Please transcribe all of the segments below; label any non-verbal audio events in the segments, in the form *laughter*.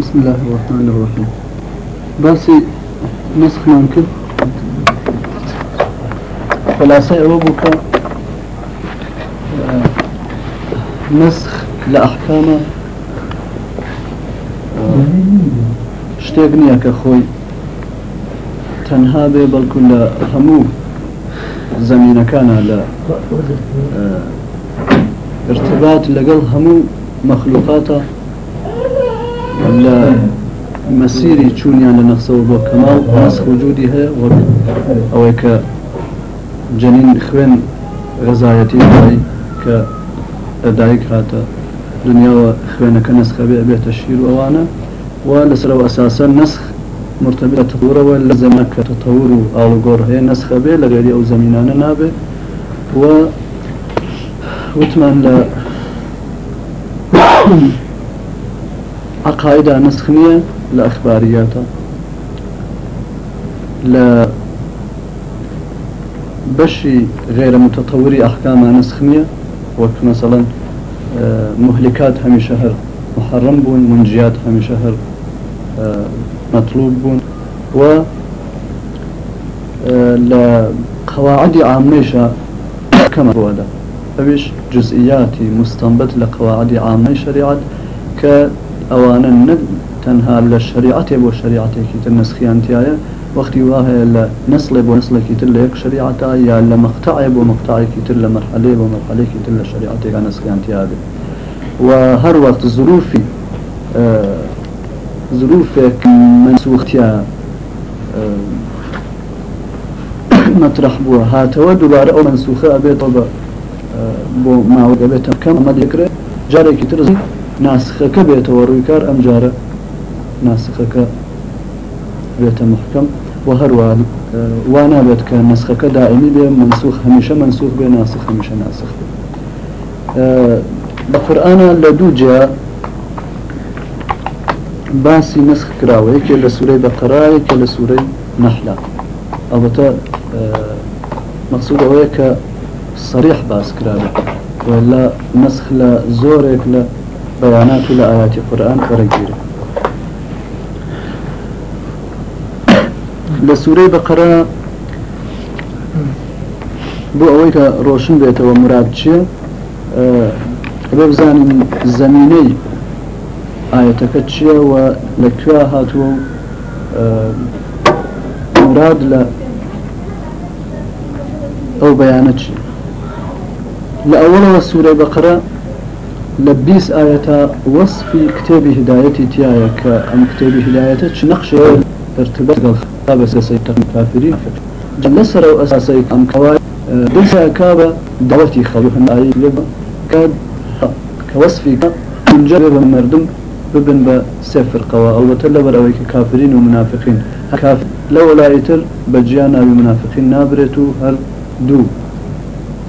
بسم الله الرحمن الرحيم. بس نسخ ممكن خلاصة أبوك آه، نسخ لأحكام شتێک تنها بي بل كل همو زمين كان لا آه، ارتباط لقل همو مخلوقاته لا مسيري چونيان لنقصه بو كمال نسخ وجودي هي أو ك جنين خوين غزايتي هاي ك دايك هاتا. دنيا وخوين كنسخ بي بيت الشير وأنا ولسلو أساسا نسخ مرتبطة تطور ولا زمان كتطور أو غور. هي نسخ بي لغيري أو زمينان نابي و وتمان ل عقائد نسخنية لأخبارياتا لا بشي غير متطوري أحكام نسخنية وقت مثلا آه، مهلكات هم شهر محرم بون منجيات هم شهر آه، مطلوب بون. و آه، لقواعد عامة كما هو ده فبيش جزئياتي مستنبت لقواعد عامة شريعة ك ئەوانە نەک تەنها لە شریعەتێ بۆ شریعەتێکی تر نسخیانتیایە وەختی وایە لە نسڵێ بۆ نسلێکی تر لە یەک شریعەتا یا لە مەقتعێ بۆ مقتعێکی تر لە مەرحلێ بۆ مەرحلێکی تر لە شریعەتێکا نسخیانتیاگە و هەر وەخت ظروفی ظروفێک منسوختیا مطرح بووە هاتەوە دووبارە ئەو منسوخە ئەبێتەوە بە بۆ ماوە بێتە کەم ئەمە دەکرێت جارێکی تر ناسخەکە بێتەوە ڕوویکار ئەم جارە ناسخەکە بێتە محکەم و هەروە وأنا بێت کە نسخەکە دائمی بێ منسوخ هەمیشە منسوخ بێ ناسخ هەمیشە ناسخ بێ. بە قورآانە جا نسخ کراوە یەکێ لە سوورەی بەقەرایەکە لە سوورەی نەحلا ئەوەتە مەقصود ئەوەیە کە صريح باس كرابة ولا نسخ لا زورك لا بيانات لآيات القرآن فرقيرة لسورة بقرة بۆ ئەوەی کە ڕۆشن بێتەوە مرابچێ بە بزانین زمینەی ئاەتەکە چیە و لەکوێ هاتووە؟ و مراد لە ئەو بەیانە چی لە ئەوڵەوە سوورە بەقرە لبيس آية وصف كتاب هدايتي تيايا كأم كتاب هدايتي نقش ارتباط قال أساسي كافرين جلسر أو أساسي أم كواي دلسا كابا دعوتي خلوها آية لبا كاد كوصفي من جرب مردم ببن بسفر قوا أو تلبر أويك كافرين ومنافقين كاف لو لا يتر بجيانا بمنافقين نابرتو هل دو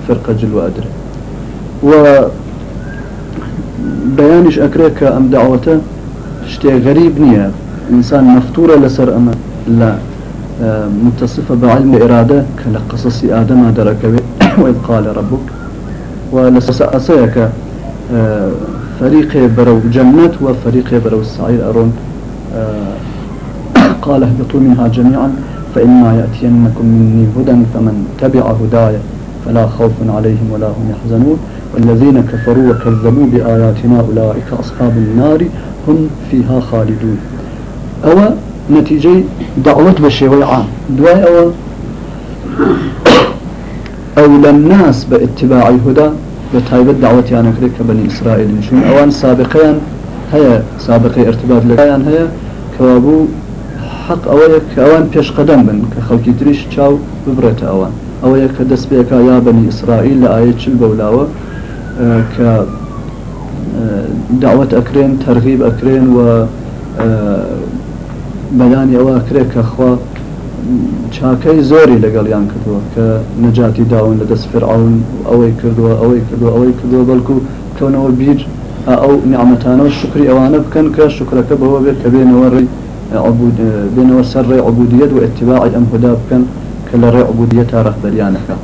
فرقة جلو أدري و بيانش أكريك أم دعوته شتي غريب نية. إنسان مفتورة لسر أما لا آه، متصفة بعلم الإرادة كالقصص آدم درك *coughs* وإذ قال ربك ولسأسيك آه، فريق برو جنة وفريق برو السعير أرون آه، *coughs* قال اهبطوا منها جميعا فإما يأتينكم مني هدى فمن تبع هدايا فلا خوف عليهم ولا هم يحزنون. والذين كفروا وكذبوا بآياتنا أولئك أصحاب النار هم فيها خالدون. أو نتيجة دعوة بشيء عام. دواء أو أولى الناس باتباع الهدى بتايبة دعوة أنا كذلك بني إسرائيل شون أوان سابقين هيا سابقي ارتباط لكيان هيا كوابو حق أويك أوان بيش قدم بن. كخلقي تريش تشاو ببرت أوان أويك دس بيك يا بني إسرائيل لآية البولاوة ك دعوة أكرين ترغيب أكرين و بەیانی ئەوە کرێت کە خوا چاکەی زۆری لەگەڵیان کردووە کە نەجاتی داون لە دەست فرعون ئەوەی کردووە ئەوەی کردووە ئەوەی کردووە بەڵکو کەونەوە بیر ئەو نیعممەتانەوە شکری ئەوانە بکەن کە شکرەکە بەوە بێت کە بێنەوە ڕێی بێنەوە سەر ڕێ عبودیت و اتباعی ئەم هدا بکەن کە لە ڕێ عبودیە تا ڕەحبەریانەکە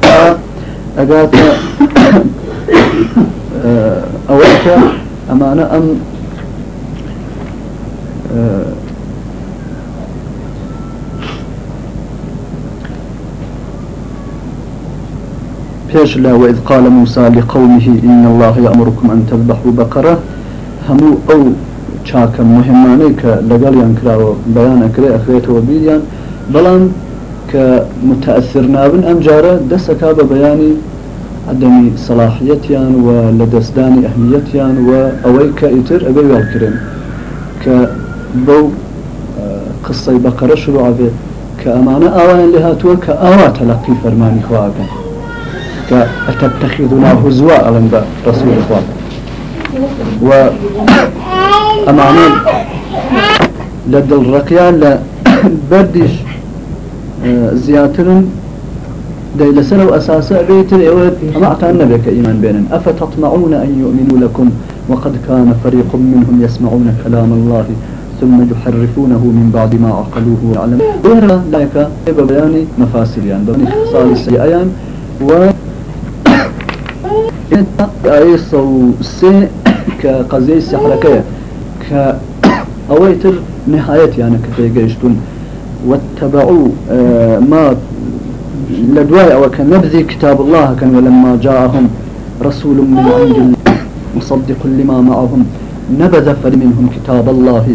ئەگات *coughs* ئەوەی کە ئەمانە ئەم بيش لا وإذ قال موسى لقومه إن الله يأمركم أن تذبحوا بقرة همو أو چاکە مهمانەی کە لەگەڵیان کراوە بەیان ئەکرێ ئەخرێتەوە بیریان بەڵام کە متأثر نابن ئەم بەیانی عدەمی سەلاحیەتیان و لە دەستدانی ئەهمیەتیان و ئەوەی کە ئیتر ئەبێ وێڵکرێن کە بەو قسەی بەقەرە شروعابێت کە ئەمانە ئاوایان لێ هاتووە کە ئاوا تەلقی فەرمانی خواگەن کە ئەتەتەخیدنا هزووە ئەڵم بە ڕسوول خوا. و ئەمانە لە دڵڕقیان لە *coughs* بەردیش لەسەر و ئەساسە بێتر ئێوە ئەمەتان نەبێت کە ئیمان بێنن أفتطمعون أن يؤمنوا لكم؟ وقد كان فريق منهم يسمعون كلام الله ثم يحرفونه من بعد ما عقلوه ويعلمون. غير ذلك ببيان مفاسد يعني ببيان خصال السيئيان. و آية صو سي كقضية سحركية ك أويتر نهاية يعني كفي واتبعوا آه ما لدواي أو كنبذي كتاب الله كان ولما جاءهم رسول من عند الله مصدق لما معهم. نبذ فريق منهم كتاب الله.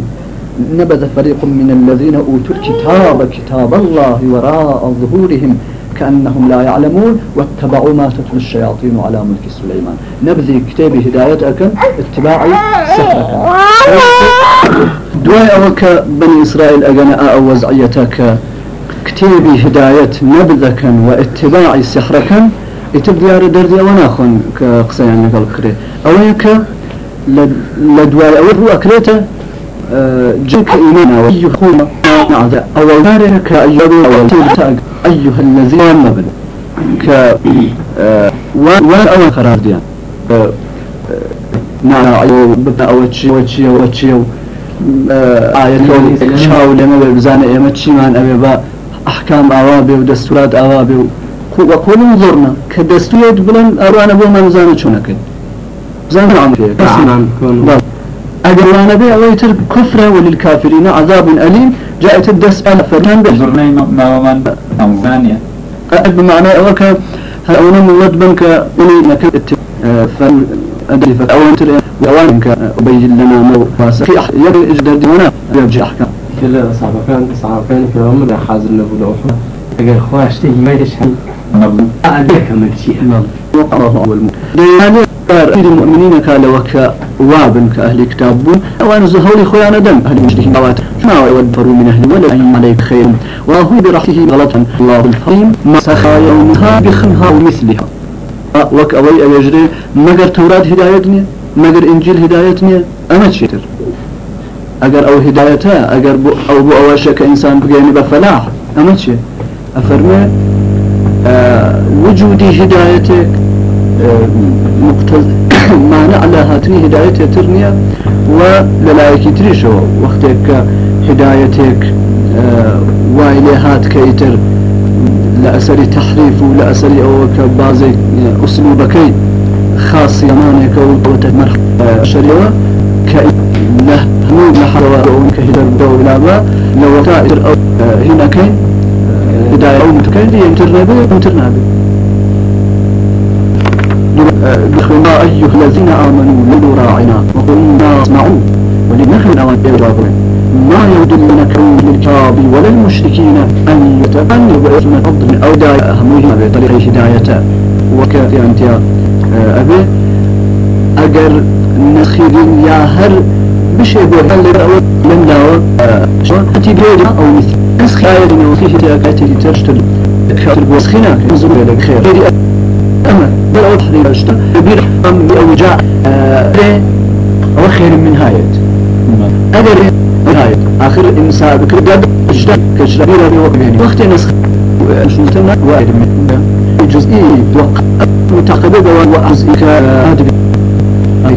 نبذ فريق من الذين أوتوا الكتاب كتاب الله وراء ظهورهم كأنهم لا يعلمون واتبعوا ما تتلو الشياطين على ملك سليمان. نبذي كتاب هدايتك اتباعي سحرك. دواي أوك بني إسرائيل أجناء أو وزعيتك. كتابي هداية نبذك واتباعي سحرك يتبديار دردي وناخن كقصيان لقل كري. أويك لدواي أول هو أكريته جنك إيمانا ويخون نعذا أول دارك أيضا أول تلتاق أيها الذين مبن ك وان أول قرار ديان نعم أيو ببنا أوتشي أوتشي أوتشي آية كون شاو لما بزانة يمتشي من أبي با أحكام أوابي ودستورات أوابي وكل انظرنا كدستورات بلن أروانا بو من زانة شونك زانة عمرية أجر وأنا بي أويتر كفرة وللكافرين عذاب أليم جاءت الدس على فرمان زرني ما ومن أمغانيا بمعنى أوك هؤلاء مولد بنك أولي نكت فن أدري فأوان ترى وأوان أبين لنا مو فاسق. في يد إجداد ديونا يرجع أحكام كل صعب كان صعب كان في عمر حازر نبو لوحنا أجر خواش تيجي ما يدشن نبو أدرك من شيء الله أول مو. أكثر المؤمنين قال وك وابن كأهل كتاب وأنا زهولي خويا دم. أهل مجده موات ما يودفروا من أهل ولا عليك خير وهو برحمته غلطا. الله الحليم ما سخا يومها بخنها ومثلها وك أوي أيجري مجر توراة هدايتني مجر إنجيل هدايتني أنا تشيتر أجر أو هدايتها أجر بو أو بو أوشك إنسان بجاني بفلاح أما تشي أفرمي أه وجودي هدايتك مقتض *coughs* معنى على هاتني هداية ترنيا وللايك تريشو وقتك هدايتك آه وايلي هات كيتر لأسري تحريف ولأسر أو كبازي أسلوبكي خاص يمانك وتمر شريوة كله همو لحظة كهدر دو إلى لو تائر أو هنا كين هداية أو متكين ينترنبي ينترنبي بخما أيها الذين آمنوا لدوا راعنا وقلنا اسمعوا ولنحن أوابرين ما يدلنك للكتاب ولا المشركين أن يتبنوا بإثم فضل أو داعي أهمهم بطريق هداية وكافي أنت يا أبي. أجر نخير يا هر بشيء بوحل من دعوة شو؟ هتي بيجا أو مثل نسخ آية وفيه تأكاتي ترشتل خاطر بوسخنا نزول لك خير. أما بل أوضح لي أشتا كبير أم بأوجاع أو خير من هايت. أدر نهاية آخر إنسان بكر قد أجدا كجربيرة بوقبين وقت نسخ. شلتنا واحد من جزئي وقع متقبل وجزئي كهادب أي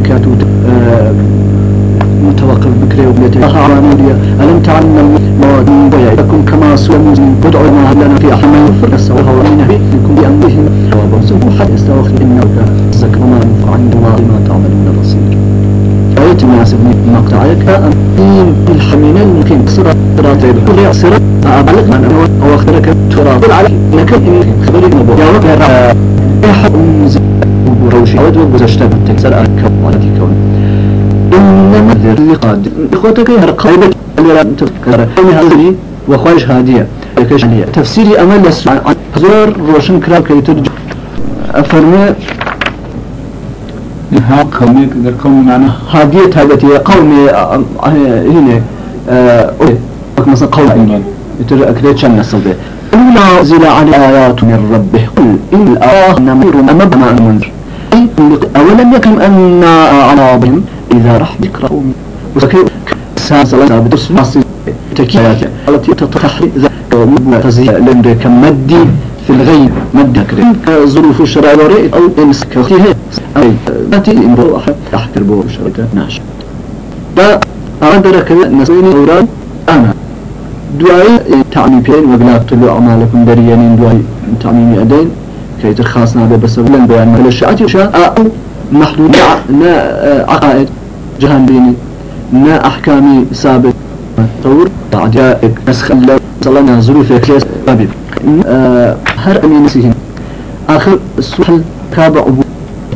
متوقف بكري وبيتي عاملية ألم تعلم مواد بيعكم كما سوى المزين ادعوا ما لنا في أحمى يغفر السوها ومن بكم بأمرهم. وبرزه حتى يستوخي إنك زكر ما ينفع عند الله ما تعملون الرصيد آية مناسب مقطعك أمين. الحمينة ممكن صراط. يدخل صراط. أبلغ من أو أخبرك. تراب. عليك إنك إن خبرك نبو يا رب. يا حق وروشي أود وجزشت تكسر أركب على كون إنما لقاد إخوتك يا رقابك اللي تذكر أنا هذه وخواج هادية تفسيري أمل عن زور روشن كراب كي ترجع أفرمي ها قومي غير قومي معنا هادية تابتي قومي هنا مثلا قوم إيمان يتر أكريت شان نصل به أولا زل على آيات من ربه قل إن الآه نمير أمبنا المنذر أولم يكن أن على بهم إذا رح ذكر وسكي ساسلا ثابت مصي تكيات التي تتحري تزيع لندي كمدي في الغيب. مد كريم ظروف الشرع ورئي. أو إنسك فيها أي. نتي إمرو أحد تحت البور شرطة ناش دا أقدر كذا نسويني أوراد أنا. دعاء تعميم بين وقلاب تلو أعمالكم دريانين دعاء تعميم أدين كي ترخاصنا بسبب لن بيان. مهل يشاء أو محدود. عقائد. جهان بيني نا أحكامي ثابت. طور بعد نسخ الله صلنا ظروف كليس بابي هر أمين سيهم آخر السؤال كاب أبو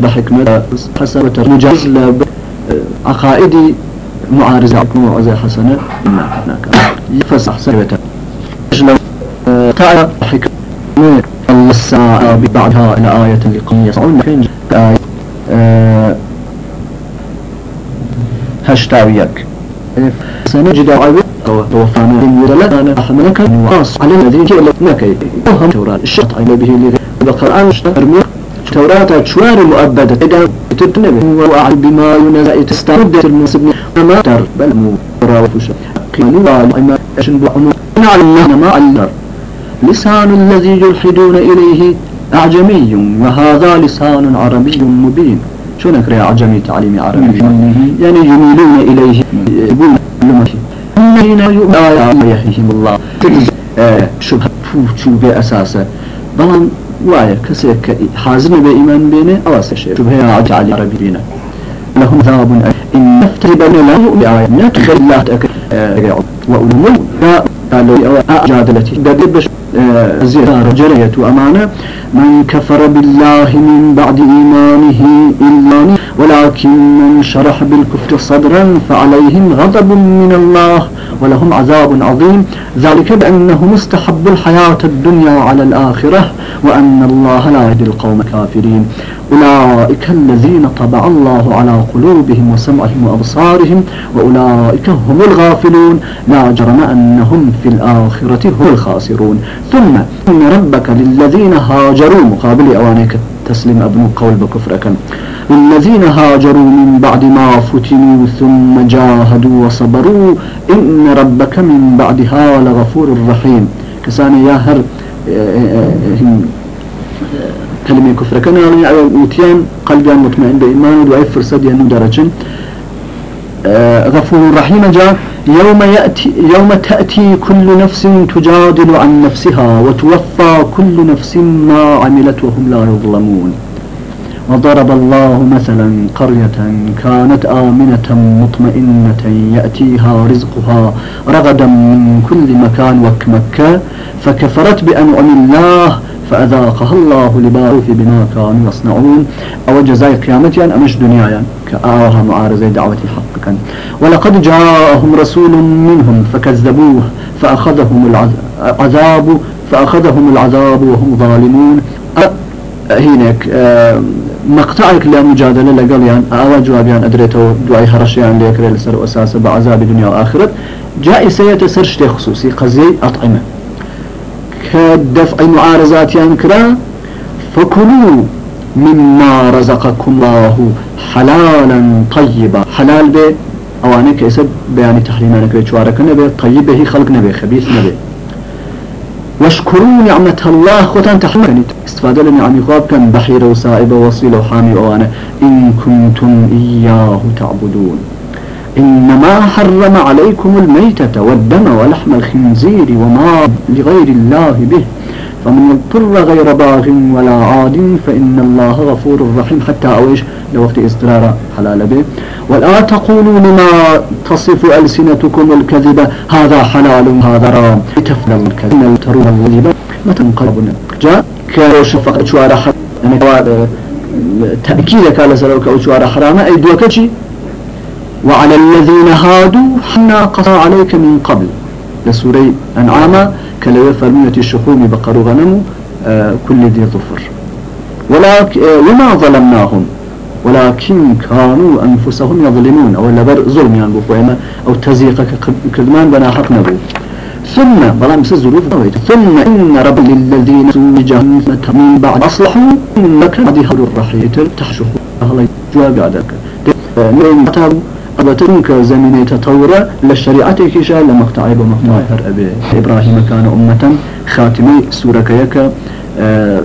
بحكمة. حسب مجاز عقائدي معارضة. موعظة حسنة. إنك إنك يفسح سنة لو تعالى. حكمة. الله الساعة بعدها إلى آية لقوم يسعون. فين آية هشتاويك سنجد عوض توفانا من ولد أنا أحملك وقاص على الذين جئلتناك وهم توران الشط على به اللي بالقرآن اشترمي توراة شوار مؤبدة إذا تتنبه وأعلم بما ينزع تستعد المنسب ما تر بل مو راوفش قيموا وما أشن بعمر نعلم ما علر لسان الذي يلحدون إليه أعجمي وهذا لسان عربي مبين شو نكره أعجمي تعليمي عربي يعني يميلون إليه. يقول لمشي الذين يؤمنون يحيهم الله. شبهة شو بأساسه بلان وايا كسيك حازم بإيمان بينه أو أسشي شبهة عجل على عربي بينه لهم ذاب إن. بنا لا يؤمن لا تخيل الله تأكد وأولمو قالوا أجادلتي دبش زيارة جرية أمانة من كفر بالله من بعد إيمانه إلا ولكن من شرح بالكفر صدرا فعليهم غضب من الله ولهم عذاب عظيم. ذلك بأنه مستحب الحياة الدنيا على الآخرة وأن الله لا يهدي القوم الكافرين. أولئك الذين طبع الله على قلوبهم وسمعهم وأبصارهم وأولئك هم الغافلون. لا جرم أنهم في الآخرة هم الخاسرون. ثم إن ربك للذين هاجروا مقابل أوانيك. تسلم ابن قول بكفرك. للذين هاجروا من بعد ما فتنوا ثم جاهدوا وصبروا إن ربك من بعدها لغفور رحيم. كساني يا هر كلمة كفر كان يعني وتيان قلبي مطمئن بإيمان ودعي فرصد ينو درجة. غفور رحيم جاء. يوم يأتي يوم تأتي كل نفس تجادل عن نفسها وتوفى كل نفس ما عملت وهم لا يظلمون. وضرب الله مثلا قرية كانت آمنة مطمئنة يأتيها رزقها رغدا من كل مكان وكمكة فكفرت بأنعم الله فأذاقها الله لباس بما كانوا يصنعون. أو جزاء قيامة يعني أمش دنيا يعني كآوها معارضة دعوة الحق كان. ولقد جاءهم رسول منهم فكذبوه فأخذهم العذاب فأخذهم العذاب وهم ظالمون. هناك مقطعك لا مجادلة لقال يعني أول جواب يعني أدريته دعي هرش يعني ليكري لسر أساسا بعذاب الدنيا والآخرة جائسة يتسرش خصوصي قضية أطعمة. كدفع معارضات ينكرا فكلوا مما رزقكم الله حلالا طيبا. حلال به أواني كيسب بياني تحريما نكري شوارك نبي طيب به خلق نبي خبيث نبي واشكروا نعمة الله خوتان تحمل استفادة لنعم خواب كان بحيرة وسائبة وصيلة وحامي وأنا إن كنتم إياه تعبدون. إنما حرم عليكم الميتة والدم ولحم الخنزير وما لغير الله به. فمن اضطر غير باغ ولا عاد فإن الله غفور رحيم. حتى أويش لوقت استرار حلال به. ولا تقولوا لما تصف ألسنتكم الكذب هذا حلال هذا رام تفنى الكذب ترون الكذب ما تنقلبنا جاء كاروش فقط شوارع حرام. يعني تأكيدك على سلوك أو شوارع حرام. أي دوكتي وعلى الذين هادوا حنا قطع عليك من قبل. لسوري أنعام كلو فرمية الشحوم بقر غنم آه كل ذي ظفر. ولكن آه وما ظلمناهم؟ ولكن كانوا أنفسهم يظلمون. أو لبر ظلم يعني بفوهما أو تزيق كذمان بنا حق نبو. ثم بلا مس الظروف ثم إن رب للذين سوء جهنم من بعد أصلحوا إنك هذه الرحية تحشخ الله جواب عدك نعم أبتن كزمن تطور للشريعة كيشا لمقطع بمقطع. أبي إبراهيم كان أمة خاتمي سورة آه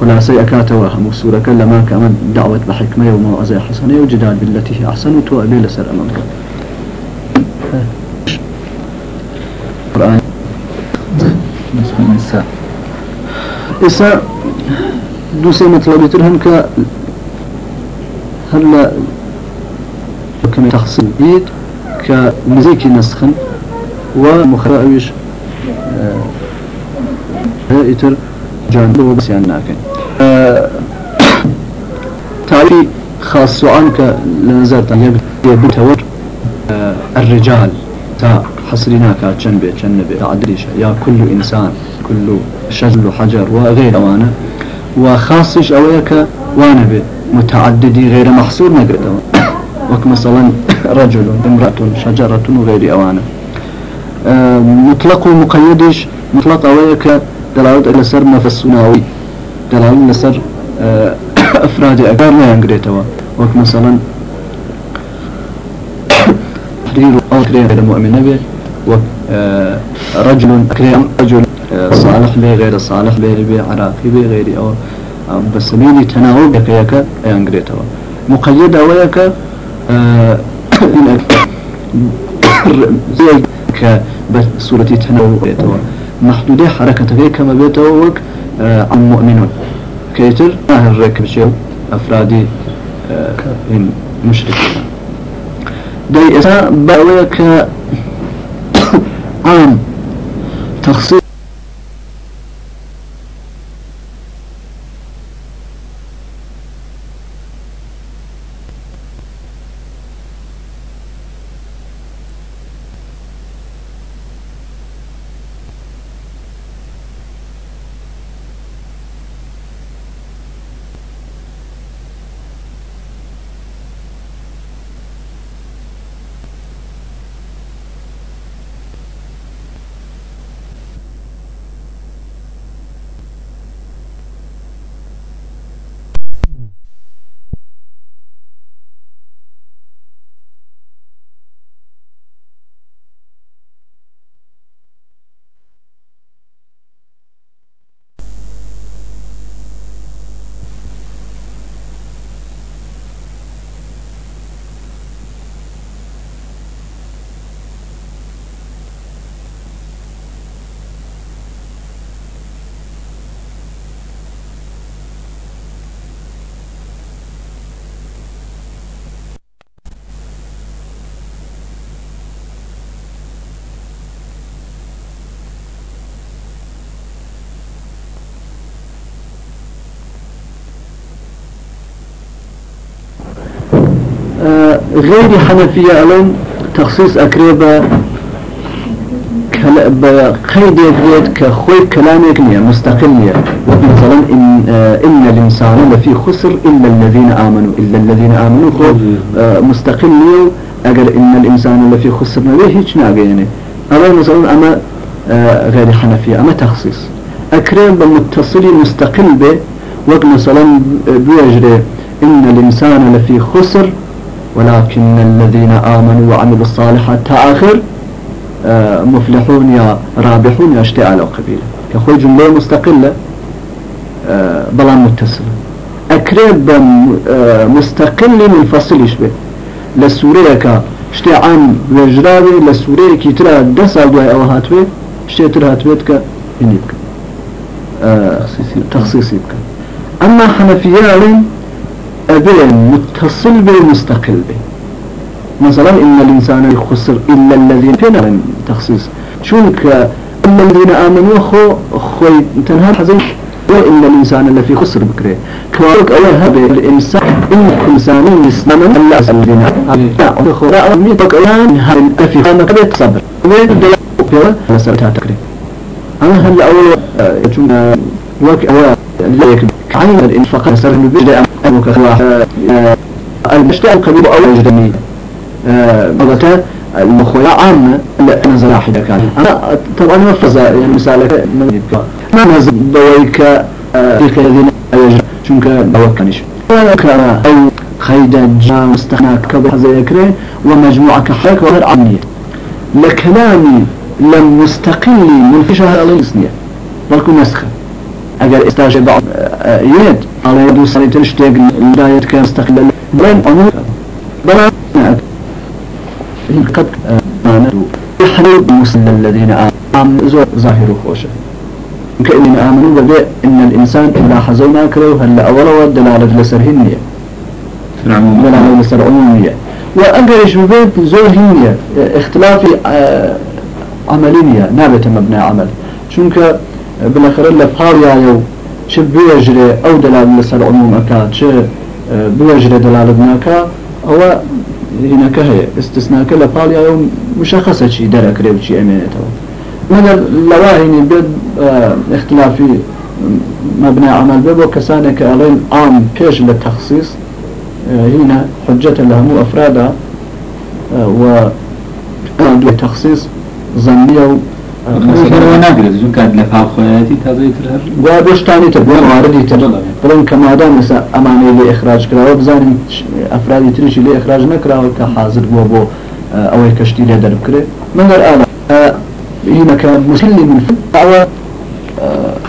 خلاصي أكاتا وهم سورة لما كان دعوة بحكمة وموعظة حسنة وجدال بالتي هي أحسن تو أبي لسر أمامك القرآن النساء إسا دوسي مطلب ترهم ك هلا كما تخصيل بيت كمزيك نسخن ومخرأوش آه إتر جانب بس يعني ناكن. آه تعري خاص عنك لنزلت يبتور آه الرجال تا حصرنا كجنبه جنبه تعدريش يا كل إنسان كل شجر حجر وغير وأنا وخاصش أويك وأنا متعددي غير محصور نقرده وك مثلا *coughs* رجل امرأة شجرة وغير أوانا آه مطلق ومقيدش مطلق أويك دلالة إلى سر نفسناوي دلالة إلى سر آه *coughs* أفراد أقار لا ينقريتوا. وك مثلا تحرير أو كريم غير مؤمن به ورجل كريم رجل صالح به غير صالح به به عراقي به غير أو بس ميني تناوب يك يك ينقريتوا. مقيدة ويك زي كسورة تناوب محدودة حركة كما بيتوك عن مؤمنون كيتر؟ ما الركب شيء؟ أفرادي مشركين. دي إسا بأويك عام تخصيص غير حنفية ألون تخصيص أكريبا بقيد يقول كخوي كلامك نية مستقلية مثلا إن, آه إن الإنسان لفي خسر إلا الذين آمنوا إلا الذين آمنوا آه مستقلية أقل إن الإنسان لفي خسر نبيه هيك ناقيني أما مثلا أما آه غير حنفية أما تخصيص. أكريب متصل مستقل به. وقت مثلا بيجري إن الإنسان لفي خسر ولكن الذين آمنوا وعملوا الصالحات تآخر آه، مفلحون يا رابحون يا اشتاء على قبيلة كخوي جملة مستقلة آه، بلا متصلة. أكرب آه، مستقل منفصل يشبه. لسوريا كا اشتاء عن وجرابي لسوريا كي ترى دسال دواي أو هاتوي اشتاء ترى هاتويت كا إنيبك تخصيصي بك أما حنفية أبين متصل بالمستقل به. مثلا إن الإنسان يخسر إلا الذين فينا تخصيص. شونك؟ إلا الذين آمنوا خو خوي تنهى حزين. وإن الإنسان اللي في خسر بكره. كوارك أول هذا الإنسان. إن إنسان يسلم الله الذين لا خو لا ميتك أيان هل أفي. أنا كده تصبر وين ده يا سرتها تكري أنا هلا أول يجون وك عين الإن فقط سر بيجي أبوك هو المشتاق قريب أول جدني بغتا المخويا عامة أنا زراحي كان أنا طبعا مفرزة يعني مثالك ما نزل بويك تلك الذين أيجر شنك بوكانش كان أو خيدا جا مستخنا كبه زي ومجموعة حركة وغير عمية لكلامي لم مستقل من في شهر الله نسنية بلكو نسخة. اگر استاج بعض يد على يدو سنة تشتاق البداية كان مستقل لين أمور بلا قد آمنوا يحرب المسلم الذين آمنوا زور ظاهر خوشة كأننا آمنوا بدأ إن الإنسان إذا حزونا كره هلا أولا دلالة لسرهنية دلالة لسر عمومية وأقرش ببيت زور هنية اختلافي عملية نابت مبنى عمل. شنك بالاخره لفهار يايو چه بيجري؟ أو دلالة لسر عموم اكا چه بيجري دلالة بناكا أو هناك هي استثناء لفهار يايو مشخصة شي درك ريو شي امينته مگر لواهيني بد اختلافي مبنى عمل ببو كسانك ألين عام بيش للتخصيص. هنا حجة لهم أفرادا و تخصيص ظنية لفها خوياتي تازي ترهر وابشتاني تبوا واردي تر بلن كما دام مثلا أماني لإخراج كلا وبزاني أفرادي تريش لإخراج نكرا كحاضر بو بو أو كشتي له درب كره من الآن هنا كان مسلم من فل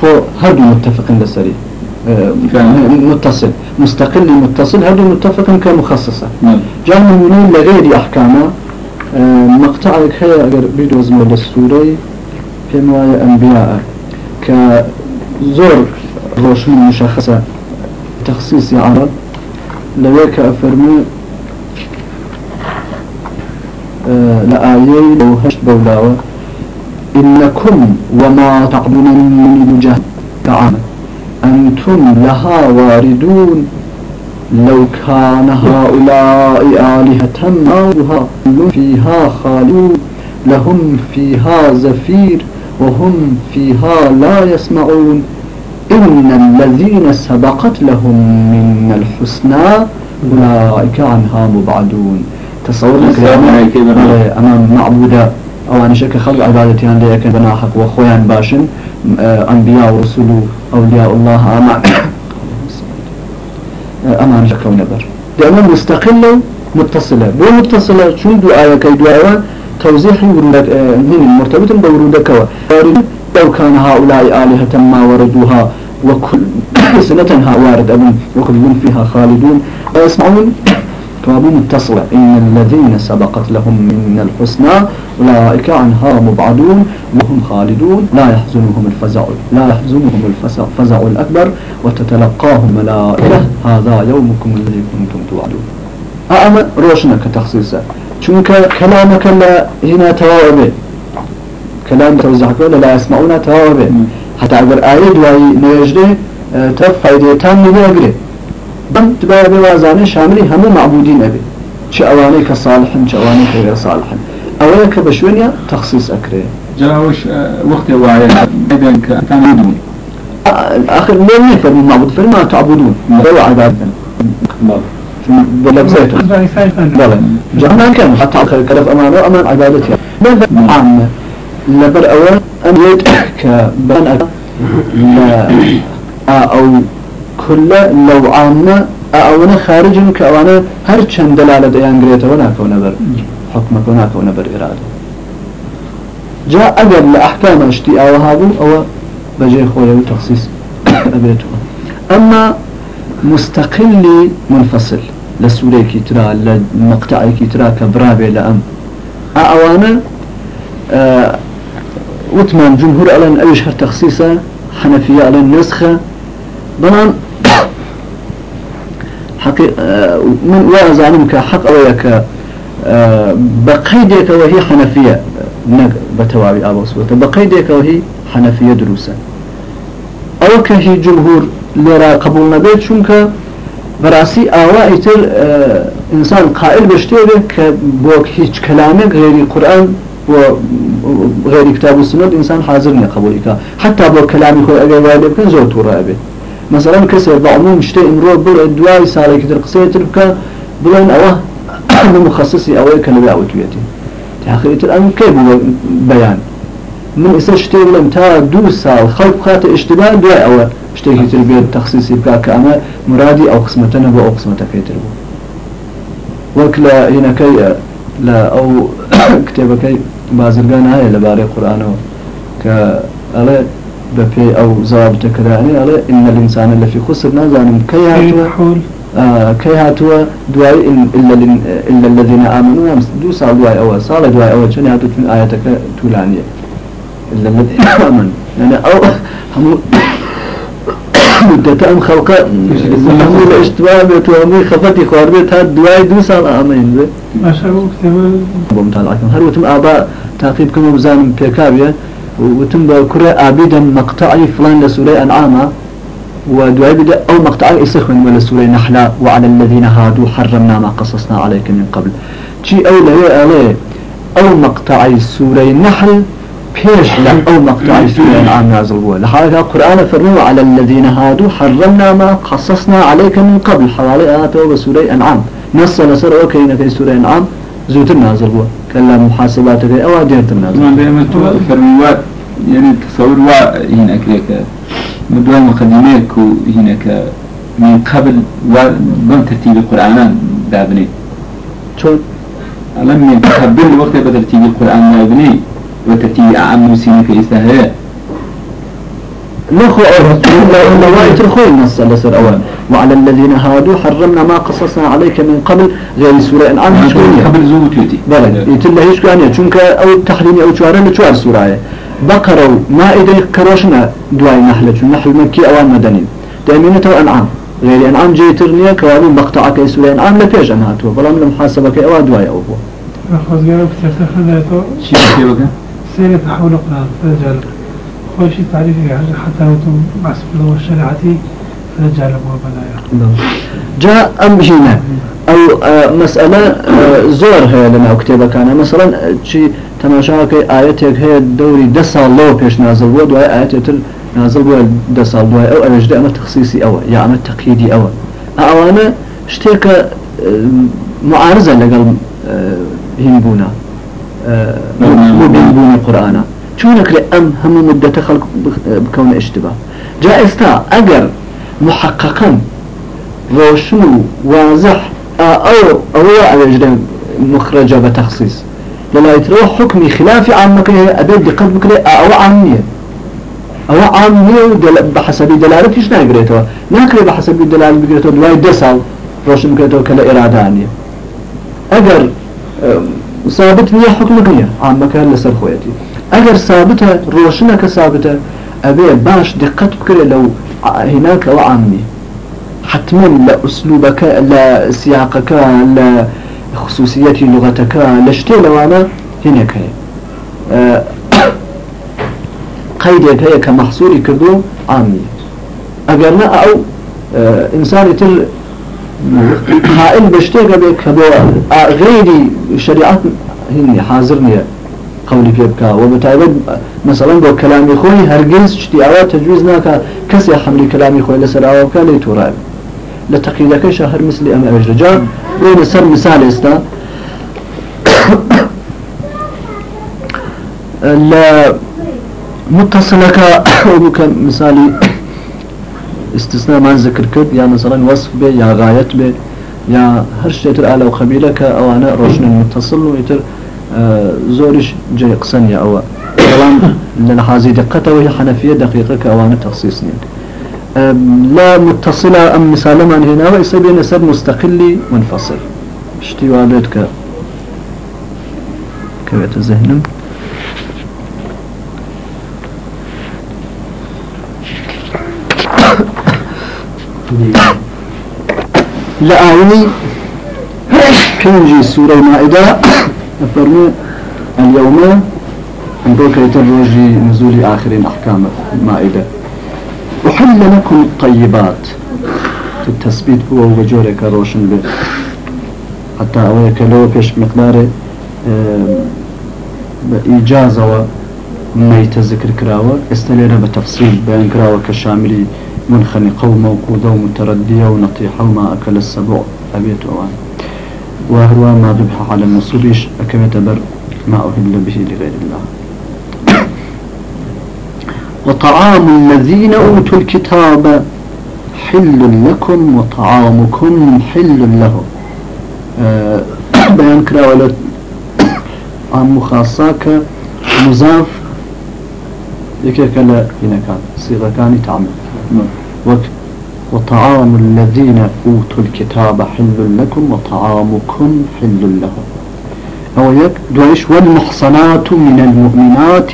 هو هدو متفق لسري. متصل. مستقل متصل هدو متفق كمخصصة جاء من لغير أحكامه. مقطعك هي من في موايا أنبياء كزور روشن مشخصة تخصيص عرب لذلك أفرمي أو هشت بولاوة. إنكم وما تعبدون من جهة تعالى أنتم لها واردون. لو كان هؤلاء آلهة ما فيها خالون. لهم فيها زفير وهم فيها لا يسمعون. إن الذين سبقت لهم من الحسنى أولئك عنها مبعدون. تصور أمام معبودة. أو أنا شك خلق عبادتي ليك بناحق وخويا باشن. أنبياء ورسل أولياء الله. أما أمان شكل نبر. لأنه مستقلة متصلة. بو متصلة. شو دعاء كي دعاء توزيح ورودك من مرتبط بورودك لو كان هؤلاء آلهة ما وردوها وكل *coughs* سنة ها وارد أبن وكل فيها خالدون. ويسمعون كابو متصلة إن الذين سبقت لهم من الحسنى أولئك عنها مبعدون وهم خالدون. لا يحزنهم الفزع لا يحزنهم الفزع الأكبر وتتلقاهم ملائكة. هذا يومكم الذي كنتم توعدون. أما روشنا كتخصيصه چونك كلامك لا هنا توابه كلام توزعك ولا لا يسمعون توابه حتى أقول آية دواي نيجده تف فايدة تام نبي بم تبقى بوازانه شاملي هم معبودين أبي شو أواني كصالحا شو أواني غير صالحا أولا كبشونيا تخصيص أكره جاوش وقت وعي إذن كتعبدون آخر لم يفهم معبود فلما تعبدون. لو عبادة بلفظيته بلى. جهنم كان حتى آخر كلف أمانة أمان عبادتها عامة لبر أول أن يد كبان لا. أو كل لو عامة أونا خارج كأوانا هر چند دلالة ديان قريتة هناك ونبر حكمك هناك ونبر إرادة. جاء أجل لأحكام اشتئاء وهذا أو بجي خوله تخصيص *coughs* أبيته أما مستقل منفصل. لسورة كترا لمقطع كترا كبرابة لأم. أوانا أه وتمان جمهور ألان أيش هر تخصيصا حنفية على النسخة بلان حقي آه، من وازعلم كحق أو يك آه، بقيدك وهي حنفية نق بتوابي أبو سبوت بقيدك وهي حنفية دروسا أو كهي جمهور لرا قبول نبيت شنك براسي آواء تر آه، إنسان قائل بشتيره كبوك هيج كلامك غير القرآن وغير كتاب السنة إنسان حاضر قبولك حتى بو كلامي خو أجا والي بكن زور تورا أبي مثلا كسر بعموم شتي امرو بر الدواء سالي كتر قصية تربك بلين أوه مخصصي أوه كلمة أو تويتي تأخير الأمر كيف بيان من إسا شتي لم تا دو سال خلق خات اشتباه دواء أوه. شتي كتر بيت تخصيصي بكا كأما مرادي أو قسمتنا بو أو قسمتك كتر بو وكلا هنا كي لا أو كتابك *coughs* بازرگان هاي لباري قرآن ك ألا بفي أو زابط كراني ألا إن الإنسان اللي في خسر نازان كي هاتوا آه كي هاتوا دواي إلا إلا الذين آمنوا يمس دو سال دواي أول سال دواي أول شنو هاتوا من آياتك تولانية مدة أم خلقة؟ هم الاشتباه بتوامي خفتي خواربت هاد دواي دو سال آمين بي ما شاء الله كتابة بمطالعة هل وتم آباء تعقيب كم بزانم بيكابية وتم بكرة عبيدا مقطعي فلان لسورة أنعامة ودعي بدا أو مقطعي يسخن ولا سورة نحلة وعلى الذين هادوا حرمنا ما قصصنا عليك من قبل. شي أو لا أو مقطعي سورة نحل بيش لا أو مقطعي سورة أنعام نازل هو لحالة القرآن فرموا على الذين هادوا حرمنا ما قصصنا عليك من قبل حوالي آتوا بسورة أنعام. نص لسر أوكينا في سورة أنعام. زوتر نازل هو كلا محاسباتك أو دينتر نازل طبعا دائما فرمي يعني تصور وا هنا كذا مدوى مقدميك هنا من قبل وبن ترتيب القرآن دابني. شون لم يتقبل وقت بترتيب القرآن دابني؟ وترتيب أعم سينك إسهاء نخو إلا وايت الخوي نص لسر أوان وعلى الذين هادوا حرمنا ما قصصنا عليك من قبل غير سورة أنعام هشكونية قبل زوت يتي بلد يتلا هشكونية چونك أو تحريمي أو چوارا لچوار سورة. بقروا ما إذا كروشنا دواي نحلة نحل مكي أوان مدنين دائمينة أنعام. غير أنعام جيترنية كوابو مقطعك سورة أنعام لفيش أنهاتوا بلام لمحاسبك أوا دواي أوبو. أخذ قالوا كتابة خذته شيء سيرة تحول قرآن فجعل خوشي تعريفي حتى وتم معصف له الشريعتي فجعل أبواب جاء أم هنا أو آه مسألة آه زور هي لنا أكتب كان. مثلا شيء تماشا كي آياتك هي الدوري دسا الله بيش نازل بود وهي آيات نازل بود دسا الله أو أرجع أما تخصيصي أو يا أما تقييدي أو. أوانا اشتيك آه معارضة لقل آه هين بونا آه مو بين بونا قرآنا چونك لأم هم مدة خلق بكون اشتباه. جاء استا أجر محققا روشن واضح أو أو أجر مخرجة بتخصيص للا يتروح حكمي خلافي عامك أبي دقت بكري أو عامية أو عامية بحسب دلالة إيش نقريتها نقري بحسب دلالة بقريتها دواي دسال روشن بكريتها كلا إرادة عنية أجر ثابت نية حكمك نية عامك لسر خويتي أجر ثابتة روشنك ثابتة أبي باش دقت بكري لو هناك لو عامي. حتما لأسلوبك لسياقك لخصوصية لغتك لشتي لو أنا هناك هي. أه قيدك هي كمحصوري كدو عامي. أجرنا أو أه إنسان يتل قائل بشتيك بك غيري شريعات هني حاضرني قولي بيبكا وبتعبد مثلا بو كلامي خوي هرجز شتي أوات تجويز ناكا كسي حملي كلامي خوي لسر أوكا لي تراب لتقييدك شهر مثل أم أجرجا وين سر مثال استا *coughs* لا متصلك مثالي استثناء ما ذكر كد يا مثلا وصف به يا غاية به يا هرش يتر آلة وخبيلك أو أنا روشن متصل ويتر زورش جاي قسنيا أو طبعا *coughs* لنحازي دقته وهي حنفية دقيقة كأوان تخصيص لا متصلة أم مثال من هنا ويسبي نسب مستقلي منفصل. اشتي والدك كبيت الذهن لآيني كنجي سورة مائدة أفرمي اليوم عندك يتروجي نزول آخرين أحكام مائدة أحل لكم الطيبات. في التثبيت هو وجورك روشن به حتى أويك لو بيش مقدار بإجازة ميت ذكر كراوة. استلينا بتفصيل بيان كراوة كشاملي منخنقة وموقودة ومتردية ونطيحة وما أكل السبع. أبيت أوان. وهو ما ذبح على النصوبيش أكمت بر ما أهل به لغير الله. وطعام الذين أوتوا الكتاب حل لكم وطعامكم حل لهم أه بيان كراوة عام مخاصاك مضاف. يكيك لا هنا كان صيغة كان تعمل. وطعام الذين أوتوا الكتاب حل لكم وطعامكم حل لهم. أو يك دويش والمحصنات من المؤمنات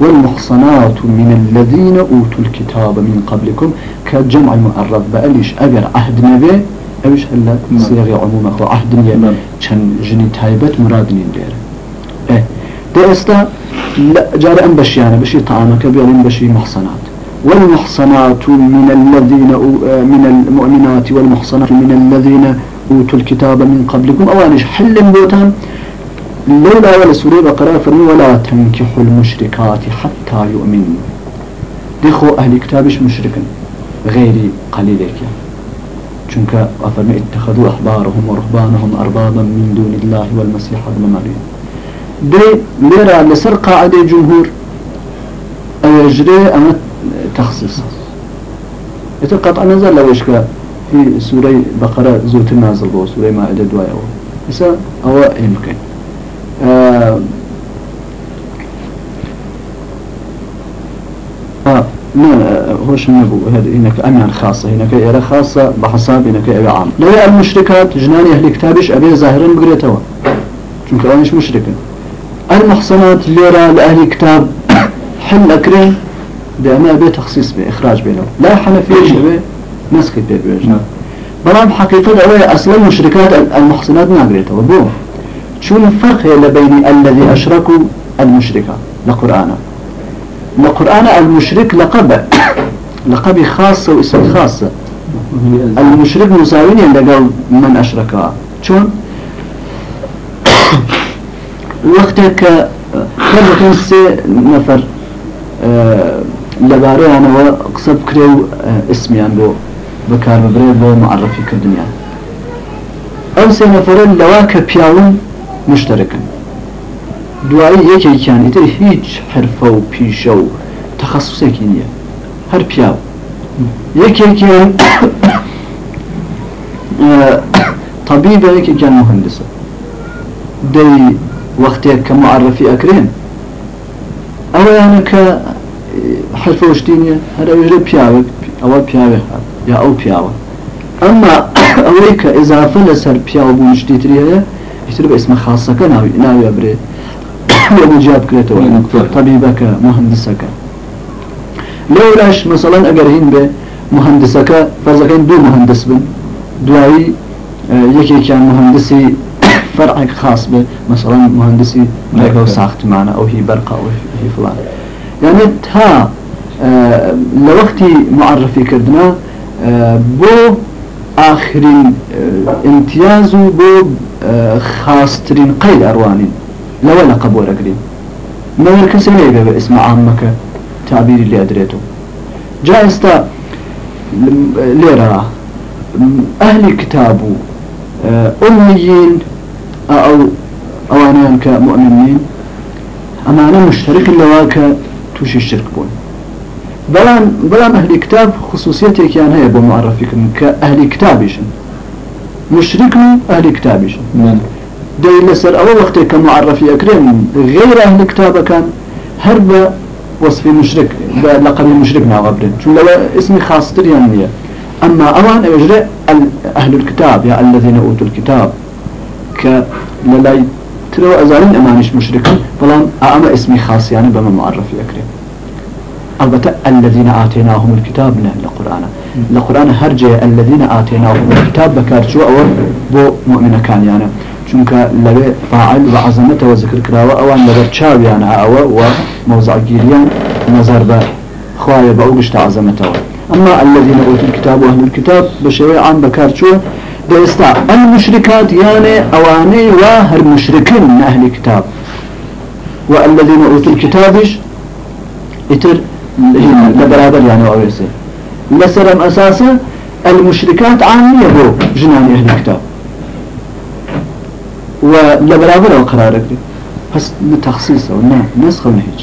والمحصنات من الذين أوتوا الكتاب من قبلكم. كجمع معرف بأليش أجر عهد نبي أيش هلا؟ صيغة عموم أخو عهد نبي. كان جني تايبت مراد دير. إيه. ده إستا لا جار أن بشيانة بشي طعامك بيوم بشي محصنات. والمحصنات من الذين من المؤمنات والمحصنات من الذين أوتوا الكتاب من قبلكم. أوانش حل بوتان لولا ولا سورة بقرة فرمي ولا تنكحوا المشركات حتى يؤمنوا. دخو أهل كتابش مشركا؟ غيري قليلك چونك أفرمي اتخذوا أحبارهم ورهبانهم أربابا من دون الله والمسيح ابن مريم. دي ليرا لسر قاعدة جمهور. أيجري أما تخصيص. يتقطع نزل لوش في سورة بقرة زوت النازل بو سورة مائدة دوايا بس أو يمكن. آه آه لا هوش نبو هذا هناك أمان خاصة؟ هناك إيرا خاصة بحساب هناك إيرا عام. لا المشركات جناني أهل كتابش أبي ظاهرا بقريتوا. چونك أنش مشركا المحصنات ليرا لأهل كتاب حل أكرين ده ما أبي تخصيص به إخراج بينه. لا حنفيش أبي نسكت به بيجنا بلام حقيقة أوي أصلا المشركات المحصنات ناقريتها وبو شو الفرق بين الذي أشركوا المشركة؟ لقرآن. لقرآن المشرك لقب *coughs* لقب خاصة واسم خاصة المشرك مساوين لقال من أشركها شون؟ *coughs* وقتك كان كان سي نفر؟ آه، لباري أنا وقصب كريو آه، اسمي بو بكار ببريد بو معرفي كردنيا أو سي نفر لواك بياون مشتركا دوایی یەکێکیان ئیتر هیچ حرفە و پیشە و تەخصوسێکی نییە. هەر پیاو. یەکێکیان طبيبة هيك كان مهندسة دي وقتك كمعرفي أكرين أو يعني ك حرف وشتينية هذا يجري بياوك أو بياوك يا أو بياوك أما *coughs* أوليك إذا فلسر بياو بوشتيتريه يتربى اسم خاصة كناوي ناوي أبري. *coughs* ومجاب كريتو طبيبك مهندسك. لولاش مثلا أجر هين به مهندسك فرضا كان دو مهندس بن. دواي يكي كان مهندسي *coughs* فرعك خاص به مثلا مهندسي ميكا ساخت معنا أو هي برقة أو هي فلان. يعني تا لوقتي معرفي كردنا بو آخرين امتياز بو خاصترين قيد أروانين لو أنا قبول أقرين ليه باسم عامك تعبيري اللي أدريته جائزة ليرة أهل كتابه أميين أو أوانيان كمؤمنين أما أنا مشترك اللي توشي الشرك بون بلان بلان أهل كتاب خصوصيتي كان هي بمعرفكم كأهل كتابيشن مشرك أهل كتابيشن نعم دي لسر أول وقت كمعرفي أكرم غير أهل كتاب كان هرب وصف مشرك لقب مشرك ناغبرين شو لو اسمي خاص يعني أما أوان يجري أهل الكتاب يا الذين أوتوا الكتاب ك للاي ترى أزالين أمانش مشرك فلان أما اسمي خاص يعني بما معرفي أكرم البته الذين آتيناهم الكتاب نه لقرآن. لقرآن هرجة الذين آتيناهم الكتاب بكارشوا أو بو مؤمن كان يعني چونك لبي فاعل وعظمته وذكر كراوة أوان لبر تشاويان أو وموضع جيريان نظر به خوايا بأوجشت عظمته أما الذين أوتوا الكتاب وأهل الكتاب بشيء عن بكارشوا دستا المشركات يعني أواني واهر مشركين من أهل الكتاب. والذين أوتوا الكتابش إتر لبرابر يعني أويسي. لسرم أساسا المشركات عامية بو جنان أهل الكتاب. ولبرابر القرار أكري بس لتخصيص ونا نسخ ونهيج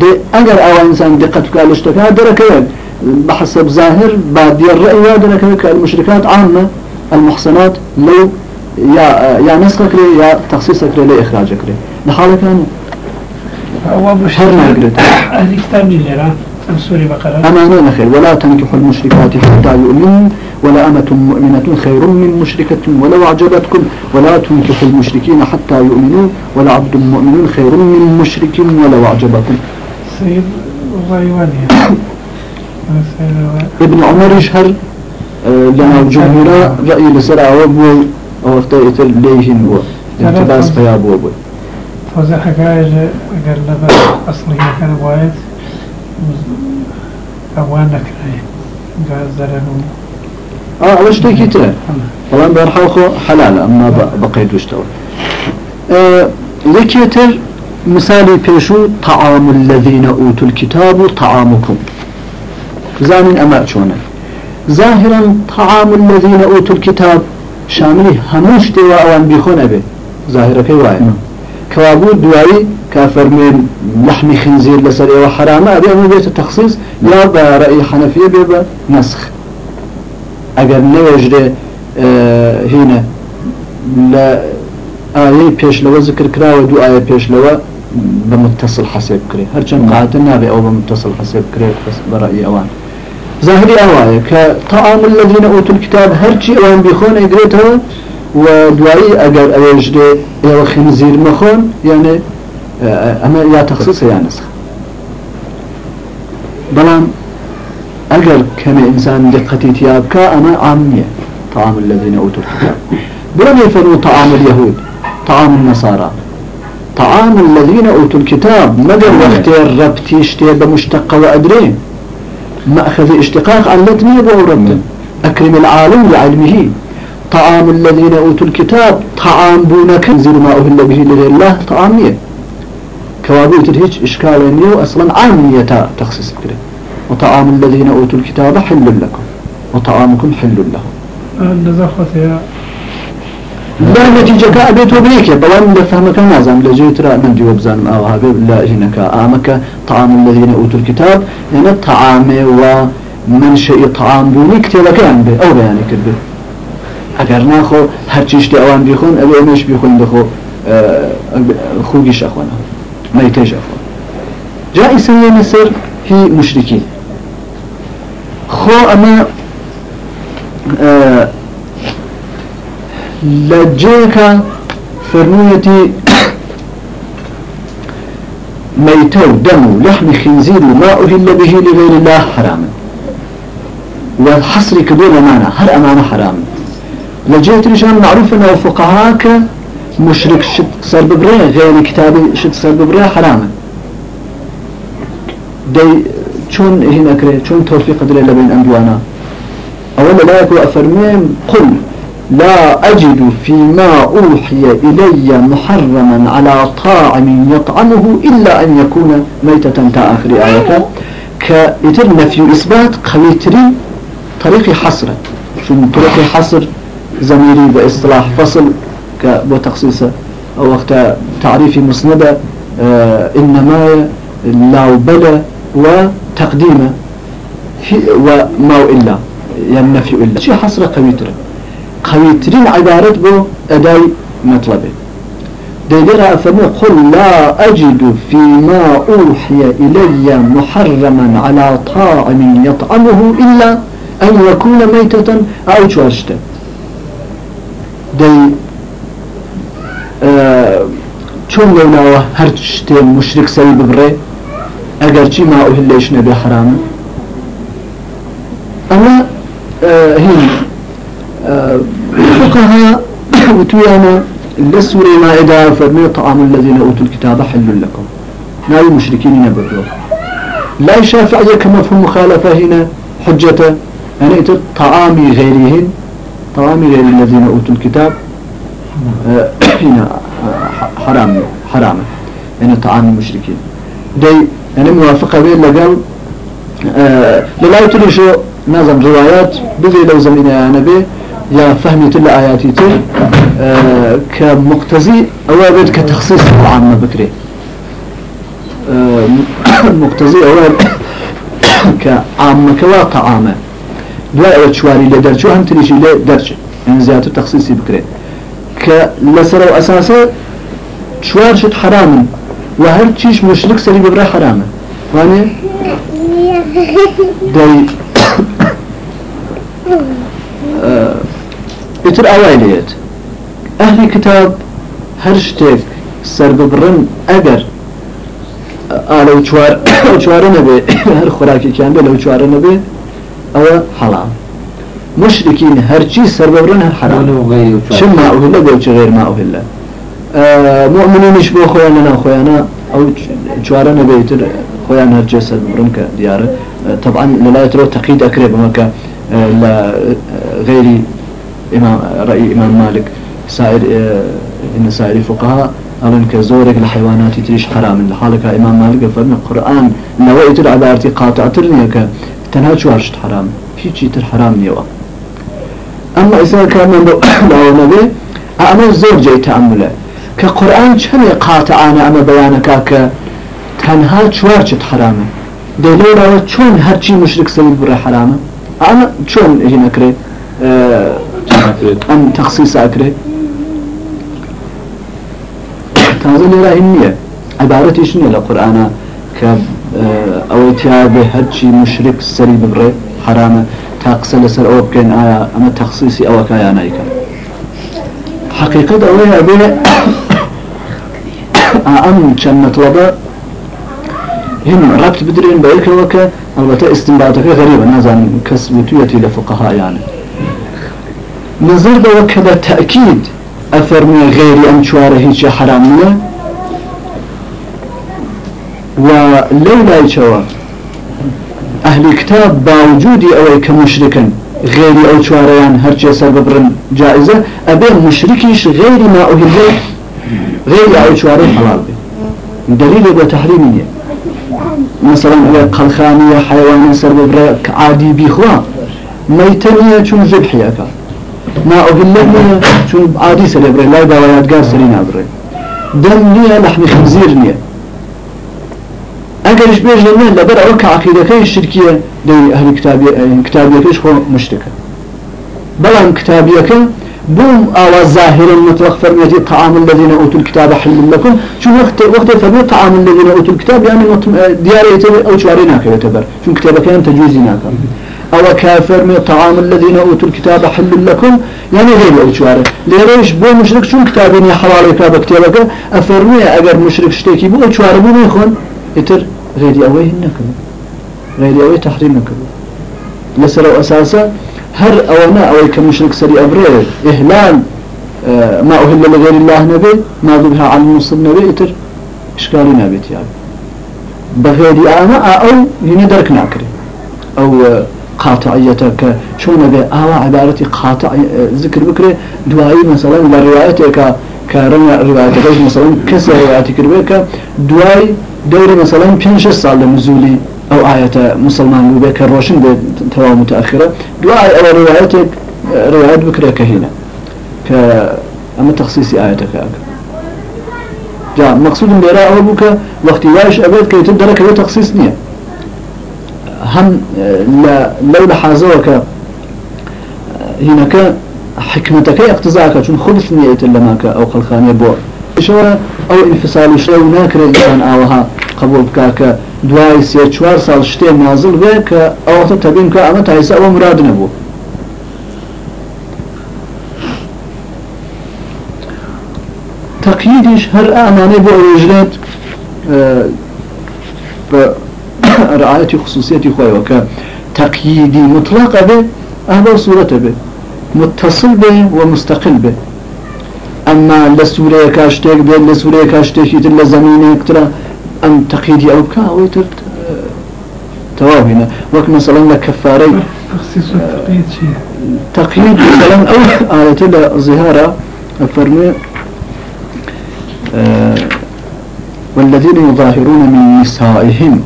دي أجر أو إنسان دقة كالش تكاد دركيان. بحسب ظاهر بعد الرأي ودركيان المشركات عامة. المحصنات لو يا يا نسخ كري يا تخصيص كري لا إخراج كري. نحاله كانوا هو مش هر نقدر أهل كتاب لنا سوري بقرة؟ أمانين خير ولا تنكحوا المشركات حتى يؤمنوا ولا أمة مؤمنة خير من مشركة ولو أعجبتكم ولا تنكحوا المشركين حتى يؤمنوا ولا عبد مؤمن خير من مشرك ولو أعجبكم. سيد غيواني *coughs* ابن عمر يشهر لنا الجمهور رأي لسرعة وابو أو اختيت ليهن هو التباس فيابو أبو فوزي حكاية أقر لبا أصلي كان وايد أوان نكراي قال زرنو آه وش تيجي ترى طبعا برحوخو حلال اما ب- بقيت وش تو آه لكيتر مثالي بيشو طعام الذين اوتوا الكتاب طعامكم زامن اما شونا ظاهرا طعام الذين أوتوا الكتاب شامل هموش تيوا اوان بيخون ابي ظاهرة كي واي كوابو دوائي كافر من لحم خنزير لسري وحرام ابي امو بيت التخصيص يا برأي حنفية بيبا نسخ. اگر نوجد آه هنا لا آية پیش لوا ذكر كرا ودو آية پیش لوا بمتصل حساب كري هرچند قاعدة نابي أو بمتصل حساب كري بس برأي اوان. ظاهري اواية كطعام الذين أوتوا الكتاب هرچي اوان بيخون اقريتها ودوائي اگر اوجد أو خنزير مخون يعني آه اما يا تخصيص يا نسخ. بلان أجر كم إنسان دقتي تيابك أنا عامية طعام الذين أوتوا الكتاب. بلن يفعلوا طعام اليهود طعام النصارى. طعام الذين أوتوا الكتاب مدر وقت الربط يشتي بمشتق وأدري مأخذ اشتقاق عن لتني بورد أكرم العالم لعلمه. طعام الذين أوتوا الكتاب طعام بونك زر ما أهل به لغير الله طعامية كوابيت الهج إشكال ينيو أصلا عامية تخصيص كده وطعام الذين أوتوا الكتاب حل لكم. وطعامكم حل لهم. لا نتيجة كأبيت وبيك بلان لفهمك نازم لجيت رأى من جواب زان أو هذا لا هناك آمك طعام الذين أوتوا الكتاب يعني طعام ومنشئ طعام بوني كتير كان به أو يعني كده أجر ناخو هرچيش دي أوان بيخون أبي أمش بيخون دخو خوجيش أخوانا ما يتيش أخوانا جائسة مصر هي مشركين خو آه لجيك فرميتي ميتو دم لحم خنزير ما أهل به لغير الله حرام. والحصر كدول أمانة هر أمانة حرام. لجيت رجال معروف أنه فقهاك مشرك شت سر ببري غير كتابي شت سر ببري حرام. دي شون هنا كري شون توفيق قدر بين أندوانا أولا لا يكون أفرمين قل لا أجد فيما أوحي إلي محرما على طاعم يطعمه إلا أن يكون ميتة تا آخر آية. كإتر نفي إثبات قويتري طريق حصر. شو طريق حصر زميري بإصطلاح فصل وتخصيص أو وقت تعريف مسندة آه إنما لا بلا وتقديمه وما إلا يعني نفي إلا شي حصر قويتري قويترين عبارة بو أداي مطلبه. ديدر أفهمه قل لا أجد فيما أوحي إلي محرما على طاعم يطعمه إلا أن يكون ميتة أو شوشته دي آه شون لونا هرشتين مشرك سيب بري ئەگەرچی ما ئوهلێش نەبێ حرامە ئەمە هین فقهاء *coughs* وتويانا لسورة مائدة فرمي طعام الذين أوتوا الكتاب حل لكم. ناوي مشركين نبدو لا الشافعية كمفهوم مخالفة هنا حجة. يعني طعام غيرهن طعام غير الذين أوتوا الكتاب *coughs* هنا حرام حرام. يعني طعام المشركين. دي يعني موافقة بين لقال آه لا يتري شو نظم روايات بذي لو زمينا نبي يا فهمي تل آياتي تل آه كمقتزي أو بيد كتخصيص العامة بكري. آه مقتزي أو *coughs* كعامة كوا طعامة دواء وشواري لدرجو هم تريشي لدرج يعني زيادة تخصيصي بكري. كلسر وأساسه شوار شد حراما وهر تشيش مشرك سري ببرا حراما واني؟ *laughs* داي. اتر اوائليت أهل كتاب هر شتيك سر ببرن اگر آلو چوار *coughs* چوار نبي *coughs* هر خوراكي كان لو چوار نبي أو حلال. مشركين هر چی سر ببرن هر حرام شما ما أهلا بو غير ما أهلا مؤمنين بو خويانا نا خويانا أو چوارنا بيتر خويانا هر جسر ببرن كديارة طبعا لا يترو تقييد أكريب مكا آه إمام رأي إمام مالك. سائر آه إن سائر الفقهاء أظن كزورك الحيوانات تريش حرام لحالك إمام مالك فرنا القرآن نويت العبارة قاطعة ترنيك تنها شوارشت حرام. في شيء تر حرام نيوا. أما إذا كان من لو نبي *coughs* أما زور جاي تأمله. كقرآن شن قاطع أنا أما بيانك ك تنها شوارشت حرامه. دليل على شون هرشي مشرك سبب برا حرامه. أما شون هنا كري أه أم تخصيص أكره تازل لا إنية عبارتي شنو للقرآن ك أو تيابه هرشي مشرك سري ببره حرامة تاقص لسر أو بكين آية أما تخصيصي أو كايا نايكا حقيقة أولها به أم كانت وضع هم ربط بدرين بأيك وكا البته استنباطك غريبة نازل كسبتيتي لفقهاء يعني نظر بوكذا تأكيد أفرمي غيري أم شواره هيش حرامية ولولا يشوى أهل الكتاب باوجود أو كمشركا غير أو شواريان هرجي سبب جائزة أبي مشركيش غير ما أهل غير أو شواري حلال دليل بتحريمية مثلا على قلخانية حيوان سبب عادي بيخوا ميتنية شون ذبحية ما أهل شون عادي سبب لا يبغى قار سرين أبري دم ليه لحم خنزير ليه اگر اش بیش نه لبر أو كعقيدة كي الشركية دي أهل كتابية كتابية كيش خو مشتكى بلان كتابية كان بوم أو ظاهرا مطلق فرميتي طعام الذين أوتوا الكتاب حل لكم. شو وقت وقت فرمي طعام الذين أوتوا الكتاب يعني دياري أو شوارينا كيعتبر شو كتابة كان تجويزنا كان أو كافر من طعام الذين أوتوا الكتاب حل لكم؟ يعني غير أو ليش بو مشرك شو كتابين حوالي كتاب كتابك افرمي اگر مشرك شتيكي بو أو شواري بو يخون يتر غير أوي نكبو غير أوي تحريم نكبو لسر أساسا هر أونا أوي كمشرك سري أبرير إهلال آه ما أهل لغير الله نبي ما ذبها عن المسلم نبي يتر إشكالي نبي يعني بغير أنا أو هنا درك ناكري أو قاطعيتك شو نبي أو عبارتي قاطع آه، ذكر بكري دعائي مثلا لروايتك كارنا روايتك مثلا كسر روايتك روايتك دعائي دوري مثلا بينش سال لنزولي أو آية مسلمان بك الروشن بتوا متأخرة. دعاء أو روايتك روايات بكرة كهينة ك أما تخصيصي آياتك أك جاء مقصود براء أبوك وقت واش أبد كي تدرك له تخصيص نية هم لا لولا حازوك هناك حكمتك اقتزاك شون خلص نية لماك أو خلخانية بور شورا أو انفصال شو ناكر الانسان اوها قبول بكاك دواي سي چوار سال شتي نازل بك أو تبين كا اما تايسا أو مراد نبو تقييدش هر امانه بو رجلات رعاية خصوصية خوي وك تقييدي مطلق به أهل صورة به متصل به ومستقل به. أما لسورة كاشتك به لسورة كاشتك يتل زمينه اكترا أم تقييدي أو كا ويتر هنا وك مثلا لكفاري شيء تقييد مثلا أو آية ظهارة فرمي آه والذين يظاهرون من نسائهم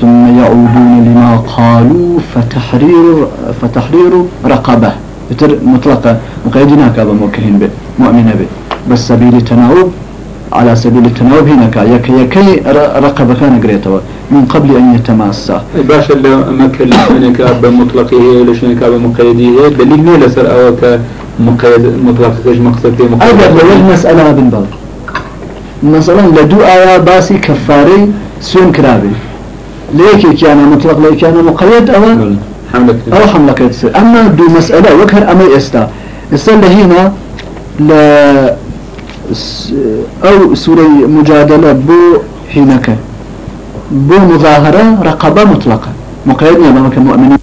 ثم يعودون لما قالوا فتحرير فتحرير رقبة. مطلقة. مقيدين كذا موكهين به مؤمنة به بس سبيل التناوب على سبيل التناوب هناك. يك يكي رقبة كان قريتها. من قبل أن يتماسى باش اللي مكة لشنك بمطلقه لشنك بمقيده دليل مين لسر أو كمقيد مطلق كش مقصد مقيد أيضا لو المسألة بالبال مثلا لدو آية باسي كفاري سون كرابي. ليك كان مطلق ليك كان مقيد أو حملك. أو حملك. أما دو مسألة وكر أمي استا استا هنا ل أو سورة مجادلة بو حينك بو مظاهرة رقبة مطلقة. مقيدنا بما كمؤمنين